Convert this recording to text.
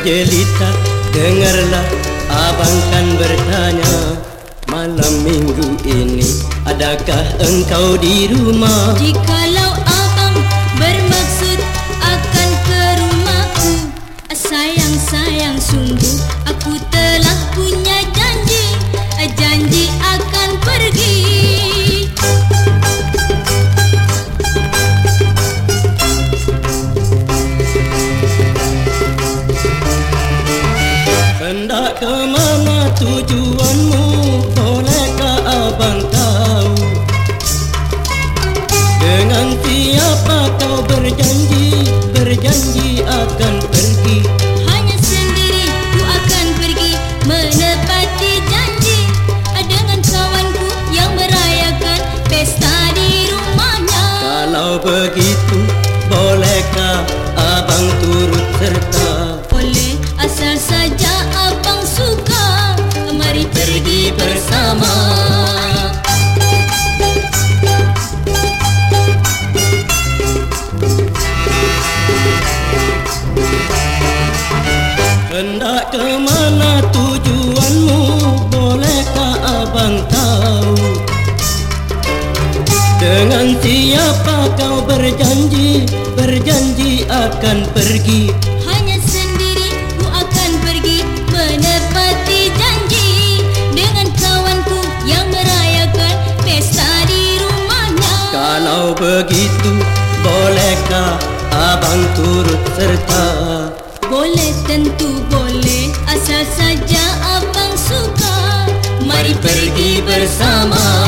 jelita Dengarlah abang kan bertanya Malam minggu ini Adakah engkau di rumah? Jikalau abang bermaksud akan ke rumahku Sayang-sayang sungguh Hendak ke mana tujuanmu? Bolehkah abang tahu? Dengan siapa kau berjanji Berjanji akan pergi. Hanya sendiri ku akan pergi menepati janji. Dengan kawanku yang merayakan pesta di rumahnya. Kalau begitu Bolehkah abang turut serta bersama. Hendak ke mana tujuanmu? Bolehkah abang tahu? Dengan siapa kau berjanji Berjanji akan pergi begitu Bolehkah abang turut serta Boleh tentu boleh asal saja abang suka Mari pergi bersama